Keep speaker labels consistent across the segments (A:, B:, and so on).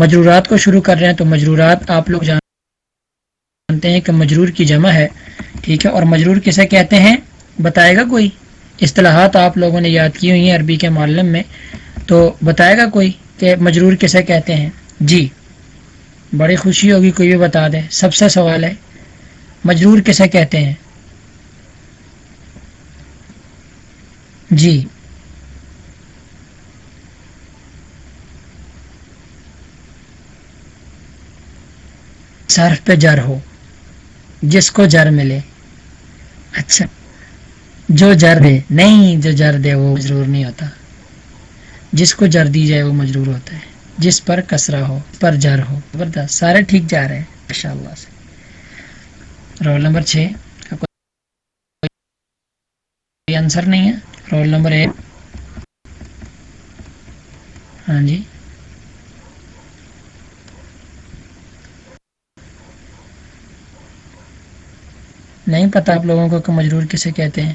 A: مجرورات کو شروع کر رہے ہیں تو مجرورات آپ لوگ جانتے ہیں کہ مجرور کی جمع ہے، ٹھیک ہے؟ اور مجرور کسے کہتے ہیں؟ بتائے گا کوئی؟ اصطلاحات آپ لوگوں نے یاد کی ہوئی ہیں عربی کے معلم میں، تو بتائے گا کوئی کہ مجرور کسے کہتے ہیں؟ جی بڑی خوشی ہوگی کوئی بھی بتا دیں سب سے سوال ہے، مجرور کسے کہتے ہیں؟ جی صرف پہ جر ہو، جس کو جر ملے۔ اچھا جو جر دے، نہیں جو جر دے وہ مجرور نہیں ہوتا۔ جس کو جر دی جائے وہ مجرور ہوتا ہے۔ جس پر کسرا ہو پر جر ہو۔ زبردست، سارے ٹھیک جا رہے ہیں ماشاء اللہ سے۔ رول نمبر چھ کوئی آنسر نہیں ہے۔ رول نمبر ایک۔ ہاں جی۔ نہیں پتا آپ لوگوں کو کہ مجرور کسے کہتے ہیں؟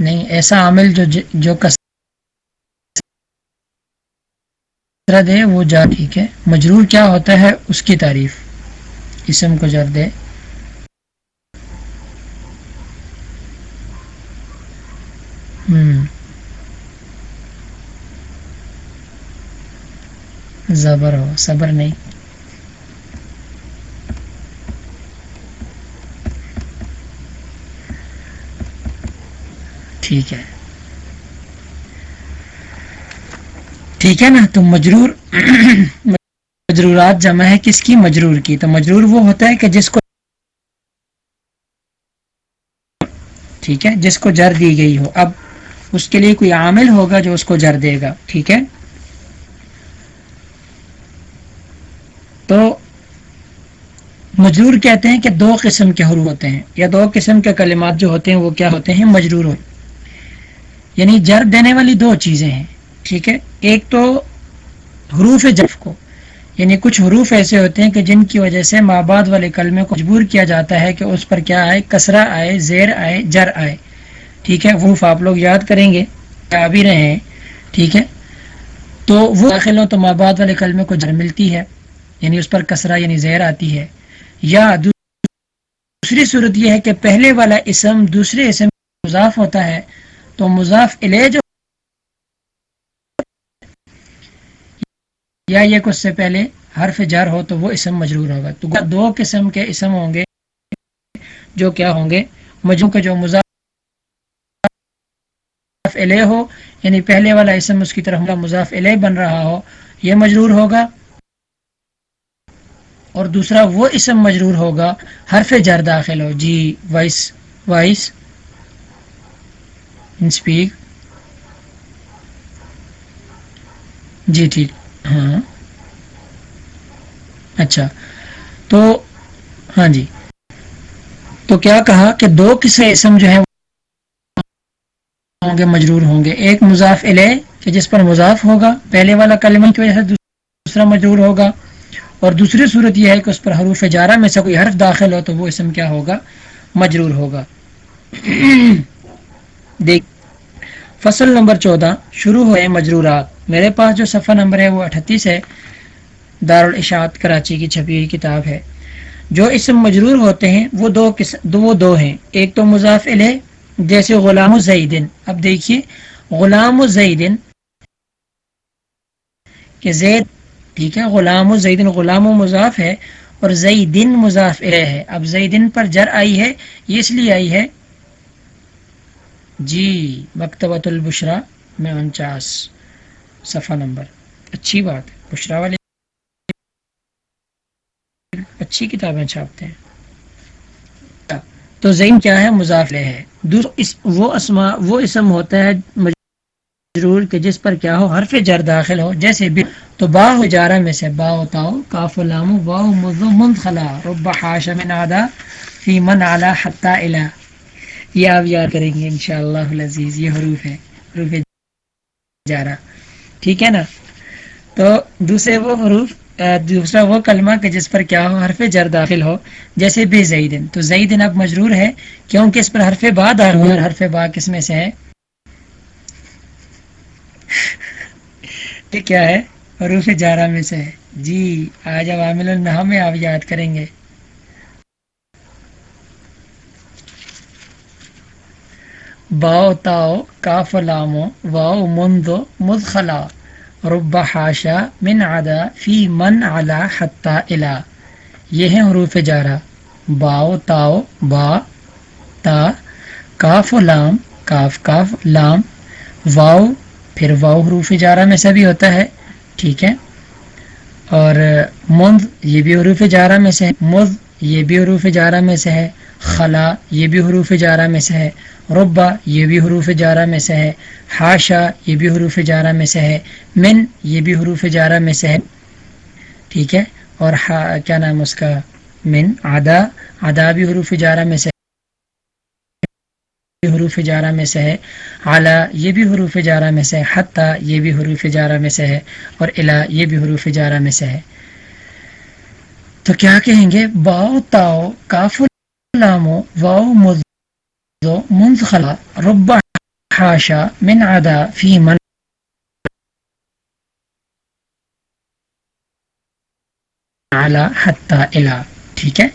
A: نہیں، ایسا عامل جو جو کثرت ہے وہ جا ٹھیک ہے۔ مجرور کیا ہوتا ہے؟ اس کی تعریف۔ اسم کو جر دے۔ زبر ہو، صبر نہیں۔ ٹھیک ہے۔ ٹھیک ہے نا، تو مجرور مجرورات جمع ہے کس کی؟ مجرور کی۔ تو مجرور وہ ہوتا ہے کہ جس کو ٹھیک ہے، جس کو جر دی گئی ہو۔ اب اس کے لیے کوئی عامل ہوگا جو اس کو جر دے گا۔ ٹھیک ہے۔ تو مجرور کہتے ہیں کہ دو قسم کے حروف ہوتے ہیں، یا دو قسم کے کلمات جو ہوتے ہیں وہ کیا ہوتے ہیں؟ مجرور ہوتے یعنی جر دینے والی دو چیزیں ہیں، ٹھیک ہے؟ ایک تو حروف جف کو یعنی کچھ حروف ایسے ہوتے ہیں کہ جن کی وجہ سے ماں بعد والے کلمے کو مجبور کیا جاتا ہے کہ اس پر کیا آئے؟ کسرا آئے، زیر آئے جر آئے۔ ٹھیک ہے؟ حروف آپ لوگ یاد کریں گے آ بھی رہے ہیں، ٹھیک ہے؟ تو وہ داخل ہو تو ماں بعد والے کلمے کو جر ملتی ہے۔ یعنی اس پر کسرا یعنی زیر آتی ہے۔ یا دوسری صورت یہ ہے کہ پہلے والا اسم دوسرے اسم مضاف ہوتا ہے، تو مضاف الیہ جو یا یہ کچھ سے پہلے حرف جار ہو تو وہ اسم مجرور ہوگا۔ تو دو قسم کے اسم ہوں گے، جو کیا ہوں گے؟ مجموع کے جو مضاف الیہ ہو یعنی پہلے والا اسم اس کی طرف مضاف الیہ بن رہا ہو، یہ مجرور ہوگا۔ اور دوسرا وہ اسم مجرور ہوگا، حرف جر داخل ہو۔ جی وائس وائس۔ اسپیک جی ٹھیک۔ ہاں۔ اچھا۔ تو ہاں جی۔ تو کیا کہا کہ دو قصے اسم جو ہیں، ہوں گے، مجرور ہوں گے۔ ایک مضاف علیہ کہ جس پر مضاف ہوگا، پہلے والا کلمہ کی وجہ سے دوسرا مجرور ہوگا۔ اور دوسری صورت یہ ہے کہ اس پر حروف جارہ میں سے کوئی حرف داخل ہو تو وہ اسم کیا ہوگا؟ مجرور ہوگا۔ دیکھ، فصل نمبر چودہ، شروع ہوئے مجرورات۔ میرے پاس جو صفحہ نمبر ہے وہ اٹھتیس ہے۔ دارالاشاعت کراچی کی چھپی ہوئی کتاب ہے۔ جو اسم مجرور ہوتے ہیں، وہ دو دو، وہ دو ہیں۔ ایک تو مضاف علیہ جیسے غلام الزیدن اب دیکھیے، غلام الزیدن کہ زید ٹھیک ہے، غلام و الزیدن غلام و مضاف ہے اور زیدن مضاف علیہ ہے۔ اب زیدن پر جر آئی ہے، یہ اس لیے آئی ہے۔ جی مکتبۃ البشرا میں انچاس، صفحہ نمبر۔ اچھی بات ہے، بشرا والے اچھی کتابیں چھاپتے ہیں۔ تو زین کیا ہے؟ مضافلے ہے۔ اس، وہ اسما وہ اسم ہوتا ہے مجرور کہ جس پر کیا ہو، حرف جر داخل ہو، جیسے بھی، تو با ہو جارہ میں سے با ہوتا کاف لام واہ مذ منخلا، رب حاشم نادا فی من اعلی حتی الہ۔ یہ آپ یاد کریں گے انشاءاللہ العزیز، یہ حروف ہے حروف جارا ٹھیک ہے نا؟ تو دوسرے وہ حروف دوسرا وہ کلمہ کہ جس پر کیا ہو، حرف جر داخل ہو، جیسے بے زیدن۔ تو زیدن اب مجرور ہے، کیونکہ اس پر حرف با داخل ہو اور حرف با کس میں سے ہے؟ یہ کیا ہے؟ حروف جارہ میں سے ہے۔ جی آج عوامل النحا میں آپ یاد کریں گے۔ باؤ، تاؤ، کاف لامو واؤ مندو مدخلا، رب حاشا، من عدا، فی من علا، حتی الا یہ ہیں حروف جارہ۔ باؤ، تاؤ، با، تا، کاف، لام، کاف کاف، لام، واؤ پھر واؤ حروف جارہ میں سے بھی ہوتا ہے، ٹھیک ہے؟ اور مند یہ بھی حروف جارہ میں سے ہے مد یہ بھی حروف جارہ میں سے ہے، خلا یہ بھی حروف جارہ میں سے ہے، ربا یہ بھی حروف جارہ میں سے ہے ہاشا یہ بھی حروف جارہ میں سے ہے، من یہ بھی حروف جارہ میں سے ہے، ٹھیک ہے؟ اور کیا نام اس کا؟ من آدا آدا بھی حروف جارہ میں سے حروف جارہ میں سے ہے اعلیٰ یہ بھی حروف جارہ میں سے ہے حتیٰ یہ بھی حروف جارہ میں سے ہے اور الا یہ بھی حروف جارہ میں سے ہے۔ تو کیا کہیں گے؟ باؤ تاؤ کاف لامو، واؤ مد منخلا رب حاشا، من عدا، فی من اعلی حتی الا۔ ٹھیک ہے؟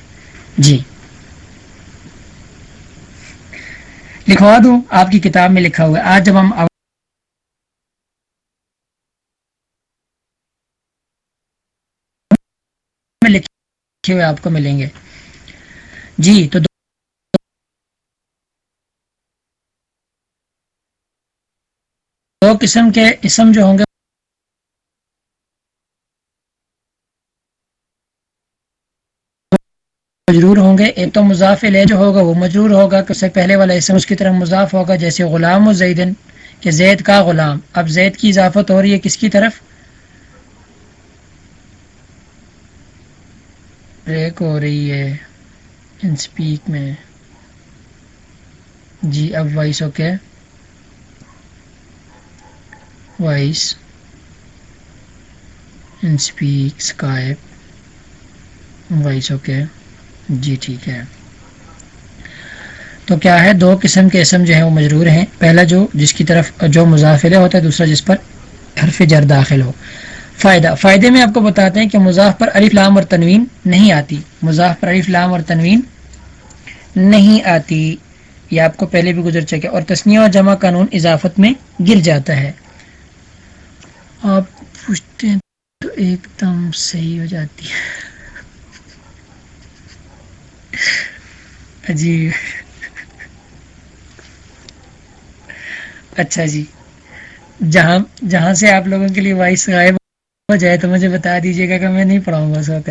A: جی۔ لکھوا دوں، آپ کی کتاب میں لکھا ہوا ہے۔ آج جب ہم لکھے ہوئے آپ کو ملیں گے۔ جی تو دو قسم کے اسم جو ہوں گے مجرور ہوں گے۔ ایک تو مضاف لے جو ہوگا وہ مجرور ہوگا، کہ اس سے پہلے والا اسم اس کی طرف مضاف ہوگا، جیسے غلام و زیدن، کہ زید کا غلام۔ اب زید کی اضافت ہو رہی ہے کس کی طرف؟ بریک ہو رہی ہے انسپیک میں۔ جی اب وائس اوکے۔ وائس۔ انسپیک اسکائپ وائس اوکے۔ جی ٹھیک ہے۔ تو کیا ہے؟ دو قسم کے اسم جو ہیں وہ مجرور ہیں۔ پہلا جو جس کی طرف جو مضافلے ہوتا ہے، دوسرا جس پر حرف جر داخل ہو۔ فائدہ۔ فائدے میں آپ کو بتاتے ہیں کہ مضاف پر عریف لام اور تنوین نہیں آتی۔ مضاف پر عریف لام اور تنوین نہیں آتی۔ یہ آپ کو پہلے بھی گزر چکے۔ اور تسنیہ اور جمع قانون اضافت میں گر جاتا ہے۔ آپ پوچھتے ہیں تو ایک دم صحیح ہو جاتی ہے۔ جی۔ اچھا جی۔ جہاں جہاں سے آپ لوگوں کے لیے وائس غائب ہو جائے تو مجھے بتا دیجیے گا کہ میں نہیں پڑھاؤں گا اس وقت۔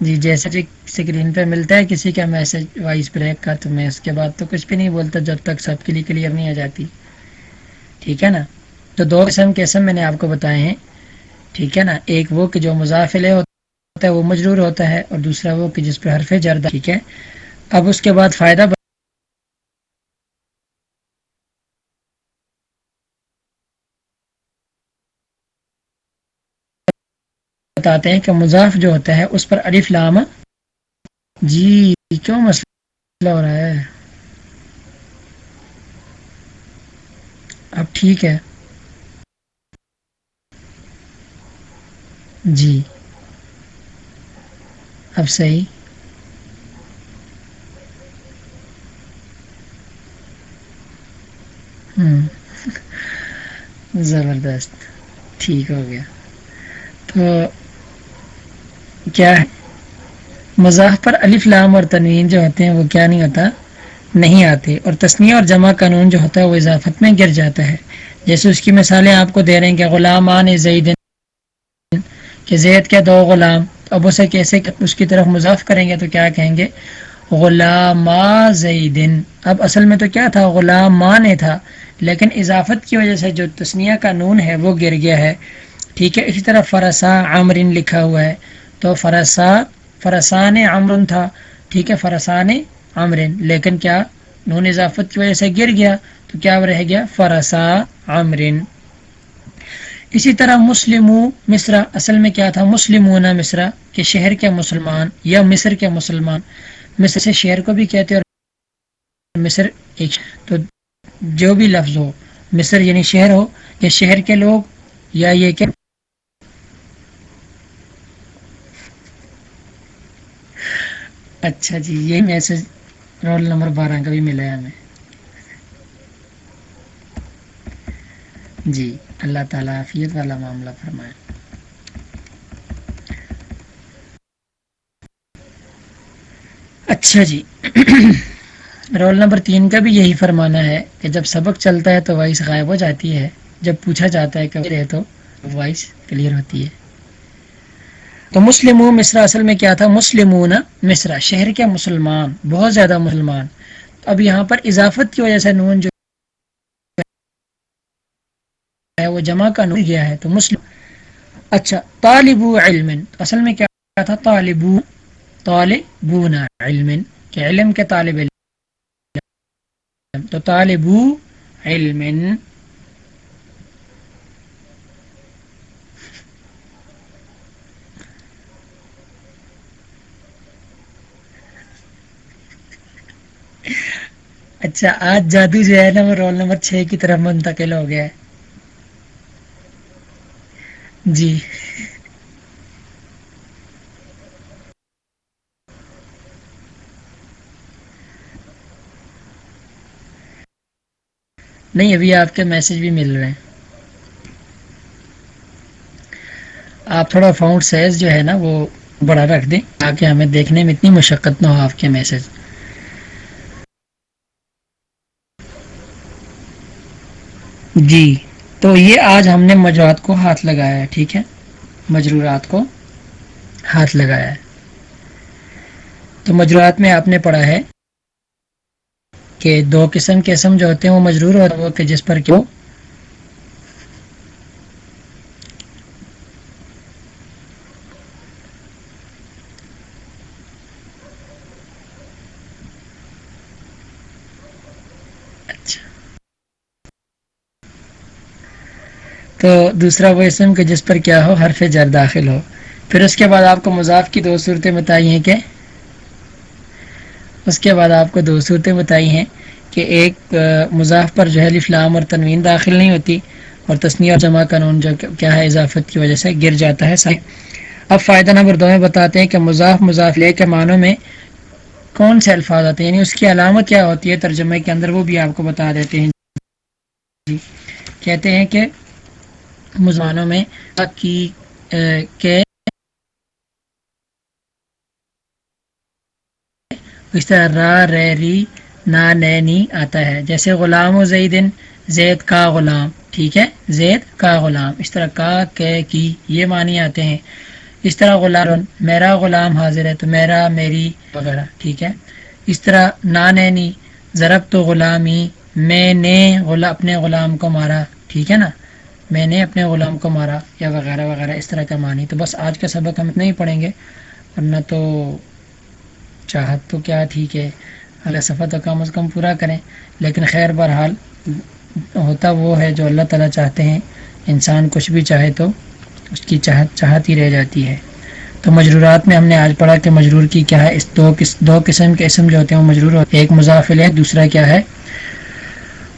A: جی جیسے جی اسکرین پہ ملتا ہے، کسی کا میسج وائس بریک کا تو میں اس کے بعد تو کچھ بھی نہیں بولتا جب تک سب کے لیے کلیئر نہیں آ جاتی۔ ٹھیک ہے نا؟ تو دو قسم کے اسم میں نے آپ کو بتائے ہیں۔ ٹھیک ہے نا؟ ایک وہ کہ جو مضافلے ہوتا ہے، وہ مجرور ہوتا ہے اور دوسرا وہ کہ جس پہ حرف جردہ ٹھیک ہے؟ اب اس کے بعد فائدہ بتاتے ہیں کہ مضاف جو ہوتا ہے، اس پر الف لام جی کیوں مسئلہ ہو رہا ہے؟ اب ٹھیک ہے۔ جی۔ اب صحیح زبردست ٹھیک ہو گیا. تو کیا ہے مزاح پر الف لام اور تنوین جو ہوتے ہیں وہ کیا نہیں ہوتا؟ نہیں آتے. اور تسنیہ اور جمع قانون جو ہوتا ہے وہ اضافت میں گر جاتا ہے. جیسے اس کی مثالیں آپ کو دے رہے ہیں کہ غلام آن زید، کہ زید کے دو غلام؟ اب اسے کیسے اس کی طرف مضاف کریں گے تو کیا کہیں گے؟ غلام زیدن۔ اب اصل میں تو کیا تھا؟ غلام ماں تھا۔ لیکن اضافت کی وجہ سے جو تسنیہ کا نون ہے وہ گر گیا ہے۔ ٹھیک ہے، اسی طرح فرسا عمرن لکھا ہوا ہے۔ تو فرسا، فرسان عمرن تھا۔ ٹھیک ہے، فرسان عمرن۔ لیکن کیا نون اضافت کی وجہ سے گر گیا؟ تو کیا رہ گیا؟ فرسا عمرن۔ اسی طرح مسلم مصرا اصل میں کیا تھا؟ مسلمون مصرا کہ شہر کے مسلمان یا مصر کے مسلمان۔ مصر سے شہر کو بھی کہتے اور مصر ایک تو جو بھی لفظ ہو، مصر یعنی شہر ہو یا شہر کے لوگ یا یہ کہ اچھا جی یہ میسج رول نمبر بارہ کا بھی ملا ہے ہمیں۔ جی۔ اللہ تعالیٰ عافیت والا معاملہ فرمائے۔ اچھا جی۔ رول نمبر تین کا بھی یہی فرمانا ہے کہ جب سبق چلتا ہے تو وائس غائب ہو جاتی ہے۔ جب پوچھا جاتا ہے کہ رہے تو وائس کلیئر ہوتی ہے۔ تو مسلم مصرا اصل میں کیا تھا؟ مسلمون مصرا شہر کے مسلمان، بہت زیادہ مسلمان۔ اب یہاں پر اضافت کی وجہ سے نون جو ہے، وہ جمع کا نون گیا ہے، تو مسلم اچھا طالب علم اصل میں کیا تھا؟ طالب طالبون علم کہ علم کے طالب علم۔ تو طالب علم اچھا آج جادو جو ہے نا، وہ رول نمبر چھ کی طرف منتقل ہو گیا ہے۔ جی۔ نہیں، ابھی آپ کے میسج بھی مل رہے ہیں۔ آپ تھوڑا فاؤنٹ سائز جو ہے نا، وہ بڑا رکھ دیں تاکہ ہمیں دیکھنے میں اتنی مشقت نہ ہو آپ کے میسج جی۔ تو یہ آج ہم نے مجرورات کو ہاتھ لگایا ہے، ٹھیک ہے؟ مجرورات کو ہاتھ لگایا ہے۔ تو مجرورات میں آپ نے پڑھا ہے کہ دو قسم کے اسم جو ہوتے ہیں وہ مجرور ہوتے ہیں کہ جس پر کیوں اچھا۔ تو دوسرا وہ اسم کہ جس پر کیا ہو، حرف جر داخل ہو۔ پھر اس کے بعد آپ کو مضاف کی دو صورتیں بتائی ہیں کہ اس کے بعد آپ کو دو صورتیں بتائی ہیں کہ ایک مضاف پر جو ہے لفلام اور تنوین داخل نہیں ہوتی اور تصنیع اور جمع قانون جو کیا ہے، اضافت کی وجہ سے گر جاتا ہے اب فائدہ نمبر دو میں بتاتے ہیں کہ مضاف مضاف لے کے معنوں میں کون سے الفاظ آتے ہیں؟ یعنی اس کی علامت کیا ہوتی ہے، ترجمے کے اندر وہ بھی آپ کو بتا دیتے ہیں۔ جی۔ کہتے ہیں کہ مضمانوں میں کی کہ اس طرح را ری، نا نینی آتا ہے۔ جیسے غلام و زیدن، زید کا غلام، ٹھیک ہے؟ زید کا غلام۔ اس طرح کا، کے، کی، یہ معنی آتے ہیں۔ اس طرح غلام، میرا غلام حاضر ہے تو میرا، میری وغیرہ، ٹھیک ہے؟ اس طرح نا نینی ضرب تو غلامی، میں، نے، غلا، اپنے غلام کو مارا، ٹھیک ہے نا؟ میں نے اپنے غلام کو مارا یا وغیرہ وغیرہ اس طرح کا معنی، تو بس آج کا سبق ہم اتنا ہی پڑھیں گے، ورنہ تو چاہت تو کیا ٹھیک ہے، اللہ صفحہ تو کم از کم پورا کریں۔ لیکن خیر بہرحال ہوتا وہ ہے جو اللہ تعالیٰ چاہتے ہیں، انسان کچھ بھی چاہے تو اس کی چاہت چاہت ہی رہ جاتی ہے۔ تو مجرورات میں ہم نے آج پڑھا کہ مجرور کی کیا ہے، اس دو دو قسم کے اسم جو ہوتے ہیں وہ مجرور ہوتے ہیں۔ ایک مضافل ہے دوسرا کیا ہے؟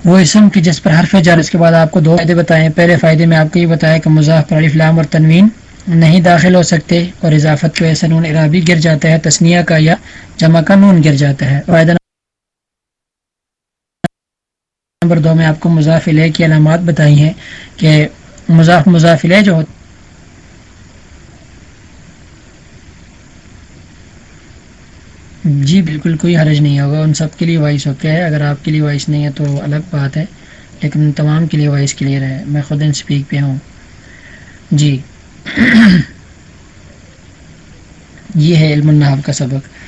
A: وہ اسم کی جس پر حرف جار اس کے بعد آپ کو دو فائدے بتائیں پہلے فائدے میں آپ کو یہ بتایا کہ مضاف پر لام اور تنوین نہیں داخل ہو سکتے اور اضافت کی وجہ سے نون عرابی گر جاتا ہے تسنیہ کا یا جمع کا نون گر جاتا ہے۔ فائدہ نمبر دو میں آپ کو مضافلے کی علامات بتائی ہیں کہ مضاف مضافلے جو جی بالکل کوئی حرج نہیں ہوگا۔ ان سب کے لیے وائس اوکے ہے۔ اگر آپ کے لیے وائس نہیں ہے تو الگ بات ہے، لیکن تمام کے لیے وائس کلیئر ہے۔ میں خود ان سپیک پہ ہوں۔ جی۔ یہ ہے علم النحب کا سبق۔